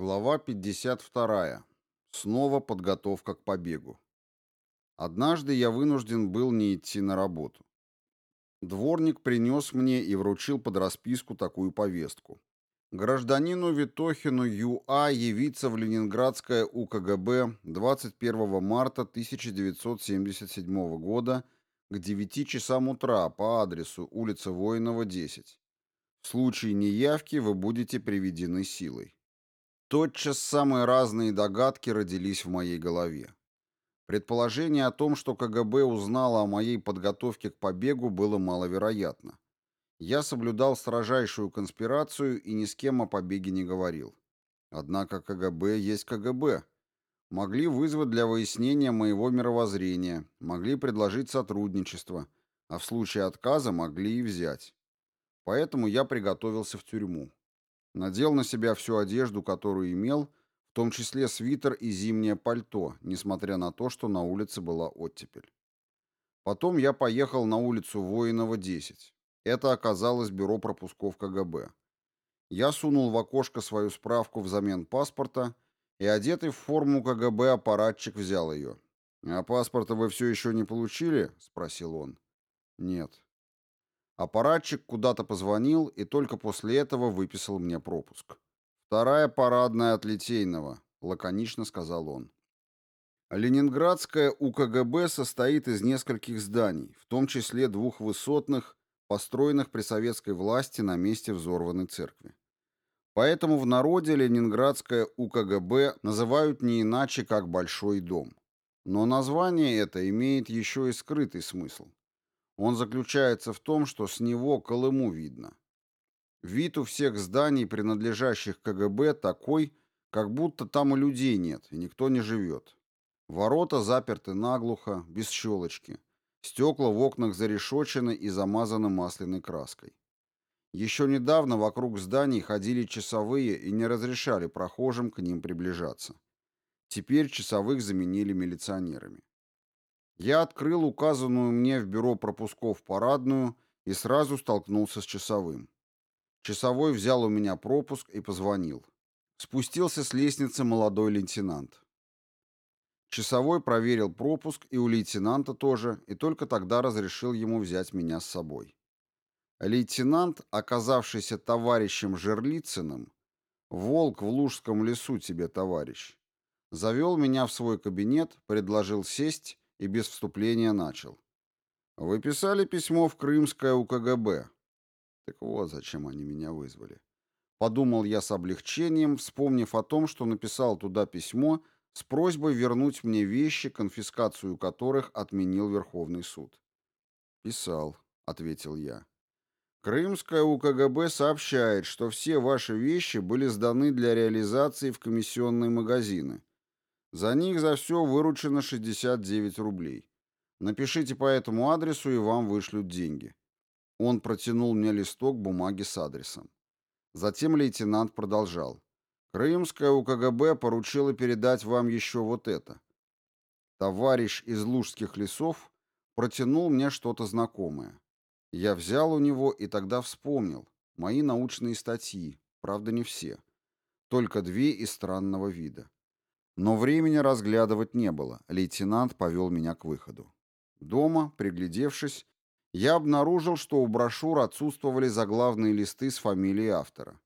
Глава 52. Снова подготовка к побегу. Однажды я вынужден был не идти на работу. Дворник принес мне и вручил под расписку такую повестку. Гражданину Витохину Ю.А. явиться в Ленинградское УКГБ 21 марта 1977 года к 9 часам утра по адресу улица Воинова, 10. В случае неявки вы будете приведены силой. Тотчас самые разные догадки родились в моей голове. Предположение о том, что КГБ узнало о моей подготовке к побегу, было маловероятно. Я соблюдал строжайшую конспирацию и ни с кем о побеге не говорил. Однако КГБ есть КГБ. Могли вызвать для выяснения моего мировоззрения, могли предложить сотрудничество, а в случае отказа могли и взять. Поэтому я приготовился в тюрьму. Надел на себя всю одежду, которую имел, в том числе свитер и зимнее пальто, несмотря на то, что на улице была оттепель. Потом я поехал на улицу Воинова, 10. Это оказалось бюро пропусков КГБ. Я сунул в окошко свою справку взамен паспорта, и одетый в форму КГБ аппаратчик взял ее. «А паспорта вы все еще не получили?» — спросил он. «Нет». Аппаратчик куда-то позвонил и только после этого выписал мне пропуск. «Вторая парадная от Литейного», — лаконично сказал он. Ленинградская УКГБ состоит из нескольких зданий, в том числе двух высотных, построенных при советской власти на месте взорванной церкви. Поэтому в народе Ленинградская УКГБ называют не иначе, как «Большой дом». Но название это имеет еще и скрытый смысл. Он заключается в том, что с него Колыму видно. Вид у всех зданий, принадлежащих КГБ, такой, как будто там и людей нет, и никто не живет. Ворота заперты наглухо, без щелочки. Стекла в окнах зарешочены и замазаны масляной краской. Еще недавно вокруг зданий ходили часовые и не разрешали прохожим к ним приближаться. Теперь часовых заменили милиционерами. Я открыл указанную мне в бюро пропусков парадную и сразу столкнулся с часовым. Часовой взял у меня пропуск и позвонил. Спустился с лестницы молодой лейтенант. Часовой проверил пропуск и у лейтенанта тоже, и только тогда разрешил ему взять меня с собой. Лейтенант, оказавшийся товарищем Жерлицыным, волк в Лужском лесу тебе, товарищ, завел меня в свой кабинет, предложил сесть и без вступления начал. «Вы писали письмо в Крымское УКГБ». Так вот, зачем они меня вызвали. Подумал я с облегчением, вспомнив о том, что написал туда письмо с просьбой вернуть мне вещи, конфискацию которых отменил Верховный суд. «Писал», — ответил я. «Крымское УКГБ сообщает, что все ваши вещи были сданы для реализации в комиссионные магазины, за них за все выручено 69 рублей. Напишите по этому адресу, и вам вышлют деньги. Он протянул мне листок бумаги с адресом. Затем лейтенант продолжал. Крымская УКГБ поручила передать вам еще вот это. Товарищ из Лужских лесов протянул мне что-то знакомое. Я взял у него и тогда вспомнил. Мои научные статьи, правда не все. Только две из странного вида. Но времени разглядывать не было. Лейтенант повел меня к выходу. Дома, приглядевшись, я обнаружил, что у брошюр отсутствовали заглавные листы с фамилией автора.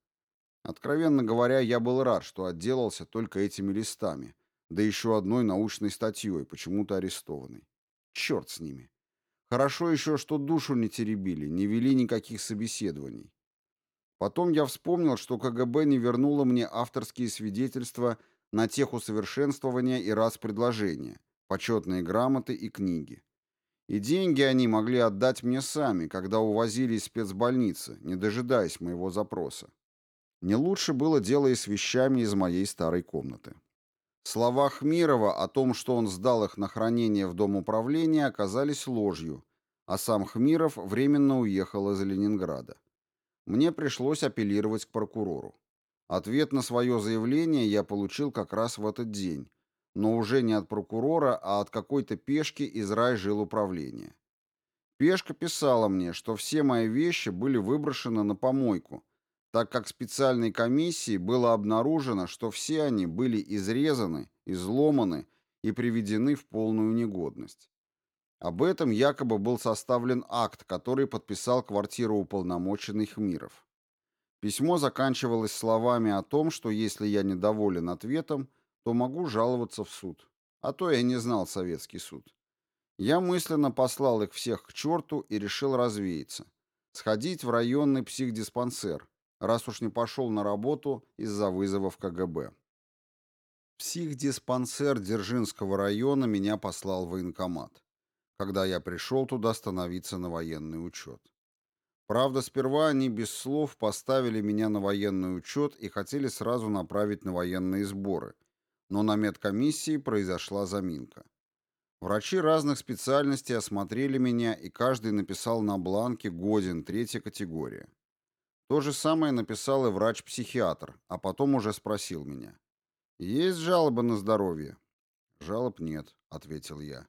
Откровенно говоря, я был рад, что отделался только этими листами, да еще одной научной статьей, почему-то арестованной. Черт с ними. Хорошо еще, что душу не теребили, не вели никаких собеседований. Потом я вспомнил, что КГБ не вернуло мне авторские свидетельства на тех усовершенствования и раз предложения, почетные грамоты и книги. И деньги они могли отдать мне сами, когда увозили из спецбольницы, не дожидаясь моего запроса. Не лучше было дело и с вещами из моей старой комнаты. Слова Хмирова о том, что он сдал их на хранение в Дом управления, оказались ложью, а сам Хмиров временно уехал из Ленинграда. Мне пришлось апеллировать к прокурору. Ответ на свое заявление я получил как раз в этот день, но уже не от прокурора, а от какой-то пешки из райжилуправления. Пешка писала мне, что все мои вещи были выброшены на помойку, так как специальной комиссией было обнаружено, что все они были изрезаны, изломаны и приведены в полную негодность. Об этом якобы был составлен акт, который подписал квартироуполномоченный Хмиров. Письмо заканчивалось словами о том, что если я недоволен ответом, то могу жаловаться в суд. А то я не знал советский суд. Я мысленно послал их всех к черту и решил развеяться. Сходить в районный психдиспансер, раз уж не пошел на работу из-за вызовов КГБ. Психдиспансер Дзержинского района меня послал в военкомат, когда я пришел туда становиться на военный учет. Правда, сперва они без слов поставили меня на военный учет и хотели сразу направить на военные сборы, но на медкомиссии произошла заминка. Врачи разных специальностей осмотрели меня, и каждый написал на бланке «Годен, третья категория». То же самое написал и врач-психиатр, а потом уже спросил меня. «Есть жалобы на здоровье?» «Жалоб нет», — ответил я.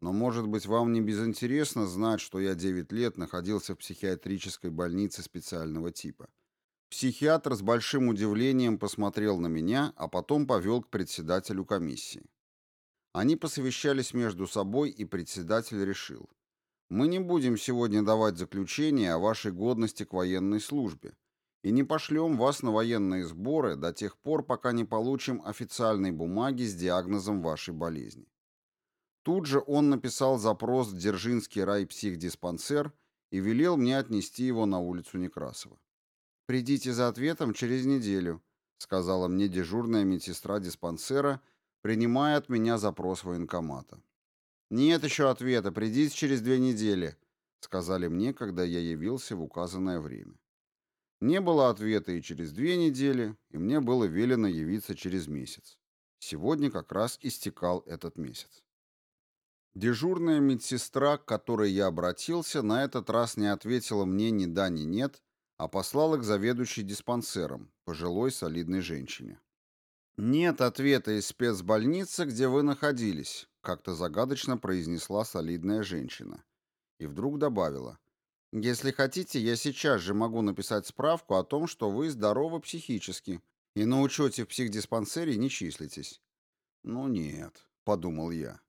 «Но, может быть, вам не безинтересно знать, что я 9 лет находился в психиатрической больнице специального типа». Психиатр с большим удивлением посмотрел на меня, а потом повел к председателю комиссии. Они посовещались между собой, и председатель решил. Мы не будем сегодня давать заключение о вашей годности к военной службе и не пошлем вас на военные сборы до тех пор, пока не получим официальной бумаги с диагнозом вашей болезни. Тут же он написал запрос в Дзержинский райпсихдиспансер и велел мне отнести его на улицу Некрасова. «Придите за ответом через неделю», — сказала мне дежурная медсестра диспансера, принимая от меня запрос военкомата. «Нет еще ответа, придите через две недели», — сказали мне, когда я явился в указанное время. Не было ответа и через две недели, и мне было велено явиться через месяц. Сегодня как раз истекал этот месяц. Дежурная медсестра, к которой я обратился, на этот раз не ответила мне ни да, ни нет, а послала к заведующей диспансером, пожилой солидной женщине. «Нет ответа из спецбольницы, где вы находились как-то загадочно произнесла солидная женщина. И вдруг добавила. «Если хотите, я сейчас же могу написать справку о том, что вы здоровы психически и на учете в психдиспансере не числитесь». «Ну нет», — подумал я.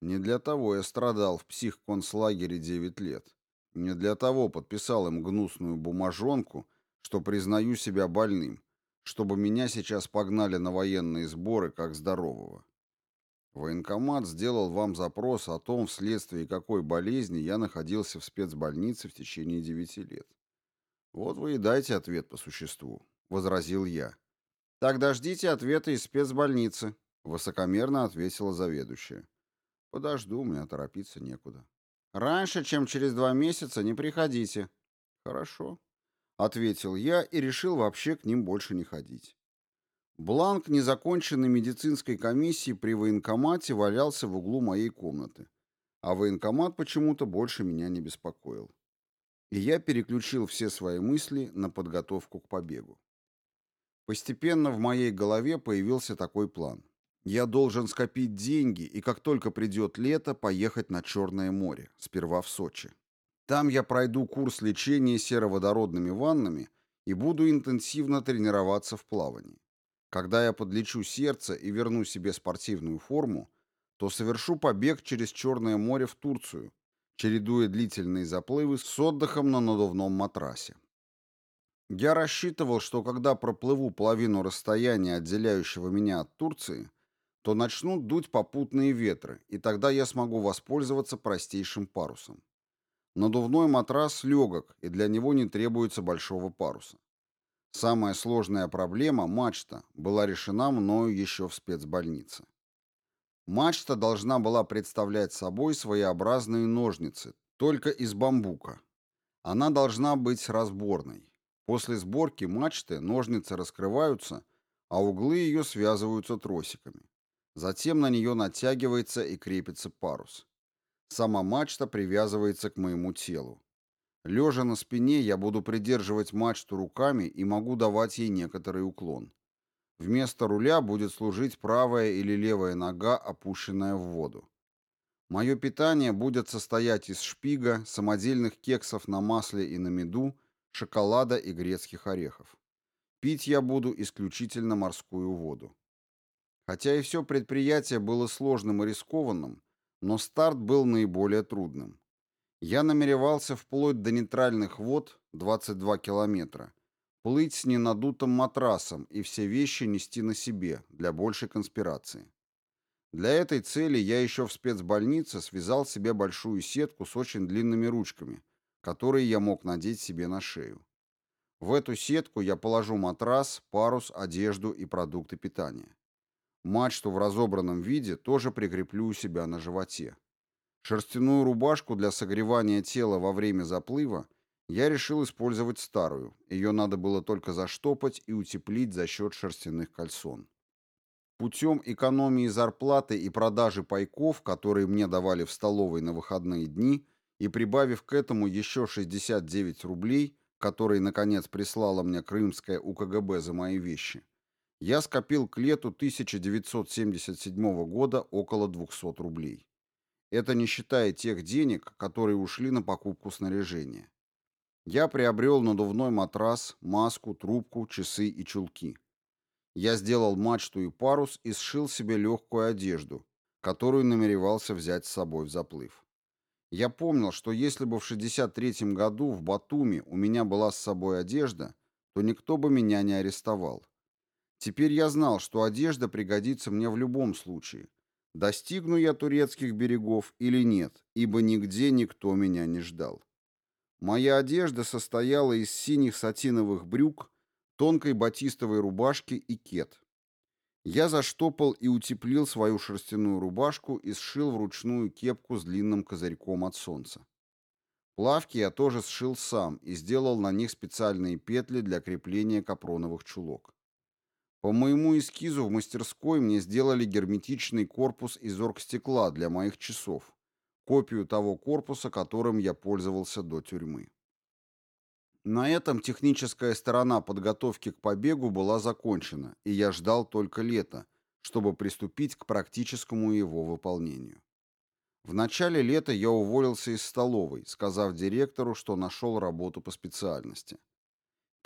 «Не для того я страдал в психконцлагере 9 лет. Не для того подписал им гнусную бумажонку, что признаю себя больным, чтобы меня сейчас погнали на военные сборы как здорового. Военкомат сделал вам запрос о том, вследствие какой болезни я находился в спецбольнице в течение девяти лет. Вот вы и дайте ответ по существу, — возразил я. Тогда ждите ответа из спецбольницы, — высокомерно ответила заведующая. Подожду, мне торопиться некуда. Раньше, чем через два месяца, не приходите. Хорошо, — ответил я и решил вообще к ним больше не ходить. Бланк незаконченной медицинской комиссии при военкомате валялся в углу моей комнаты, а военкомат почему-то больше меня не беспокоил. И я переключил все свои мысли на подготовку к побегу. Постепенно в моей голове появился такой план. Я должен скопить деньги и как только придет лето, поехать на Черное море, сперва в Сочи. Там я пройду курс лечения сероводородными ваннами и буду интенсивно тренироваться в плавании. Когда я подлечу сердце и верну себе спортивную форму, то совершу побег через Черное море в Турцию, чередуя длительные заплывы с отдыхом на надувном матрасе. Я рассчитывал, что когда проплыву половину расстояния, отделяющего меня от Турции, то начнут дуть попутные ветры, и тогда я смогу воспользоваться простейшим парусом. Надувной матрас легок, и для него не требуется большого паруса. Самая сложная проблема, мачта, была решена мною еще в спецбольнице. Мачта должна была представлять собой своеобразные ножницы, только из бамбука. Она должна быть разборной. После сборки мачты ножницы раскрываются, а углы ее связываются тросиками. Затем на нее натягивается и крепится парус. Сама мачта привязывается к моему телу. Лежа на спине, я буду придерживать мачту руками и могу давать ей некоторый уклон. Вместо руля будет служить правая или левая нога, опущенная в воду. Мое питание будет состоять из шпига, самодельных кексов на масле и на меду, шоколада и грецких орехов. Пить я буду исключительно морскую воду. Хотя и все предприятие было сложным и рискованным, но старт был наиболее трудным. Я намеревался вплоть до нейтральных вод, 22 километра, плыть с ненадутым матрасом и все вещи нести на себе для большей конспирации. Для этой цели я еще в спецбольнице связал себе большую сетку с очень длинными ручками, которые я мог надеть себе на шею. В эту сетку я положу матрас, парус, одежду и продукты питания. Мачту в разобранном виде тоже прикреплю у себя на животе. Шерстяную рубашку для согревания тела во время заплыва я решил использовать старую. Ее надо было только заштопать и утеплить за счет шерстяных кальсон. Путем экономии зарплаты и продажи пайков, которые мне давали в столовой на выходные дни, и прибавив к этому еще 69 рублей, которые, наконец, прислала мне крымская УКГБ за мои вещи, я скопил к лету 1977 года около 200 рублей. Это не считая тех денег, которые ушли на покупку снаряжения. Я приобрел надувной матрас, маску, трубку, часы и чулки. Я сделал мачту и парус и сшил себе легкую одежду, которую намеревался взять с собой в заплыв. Я помнил, что если бы в 63-м году в Батуми у меня была с собой одежда, то никто бы меня не арестовал. Теперь я знал, что одежда пригодится мне в любом случае. Достигну я турецких берегов или нет, ибо нигде никто меня не ждал. Моя одежда состояла из синих сатиновых брюк, тонкой батистовой рубашки и кет. Я заштопал и утеплил свою шерстяную рубашку и сшил вручную кепку с длинным козырьком от солнца. Плавки я тоже сшил сам и сделал на них специальные петли для крепления капроновых чулок. По моему эскизу в мастерской мне сделали герметичный корпус из оргстекла для моих часов, копию того корпуса, которым я пользовался до тюрьмы. На этом техническая сторона подготовки к побегу была закончена, и я ждал только лета, чтобы приступить к практическому его выполнению. В начале лета я уволился из столовой, сказав директору, что нашел работу по специальности.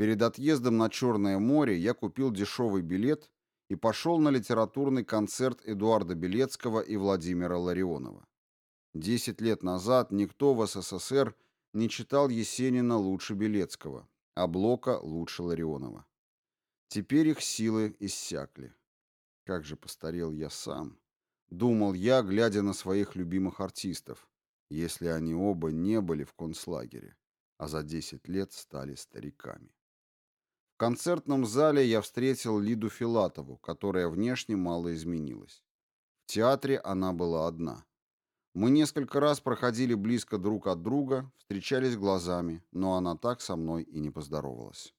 Перед отъездом на Черное море я купил дешевый билет и пошел на литературный концерт Эдуарда Белецкого и Владимира Ларионова. Десять лет назад никто в СССР не читал Есенина лучше Белецкого, а Блока лучше Ларионова. Теперь их силы иссякли. Как же постарел я сам. Думал я, глядя на своих любимых артистов, если они оба не были в концлагере, а за десять лет стали стариками. Концертном зале я встретил Лиду Филатову, которая внешне мало изменилась. В театре она была одна. Мы несколько раз проходили близко друг от друга, встречались глазами, но она так со мной и не поздоровалась.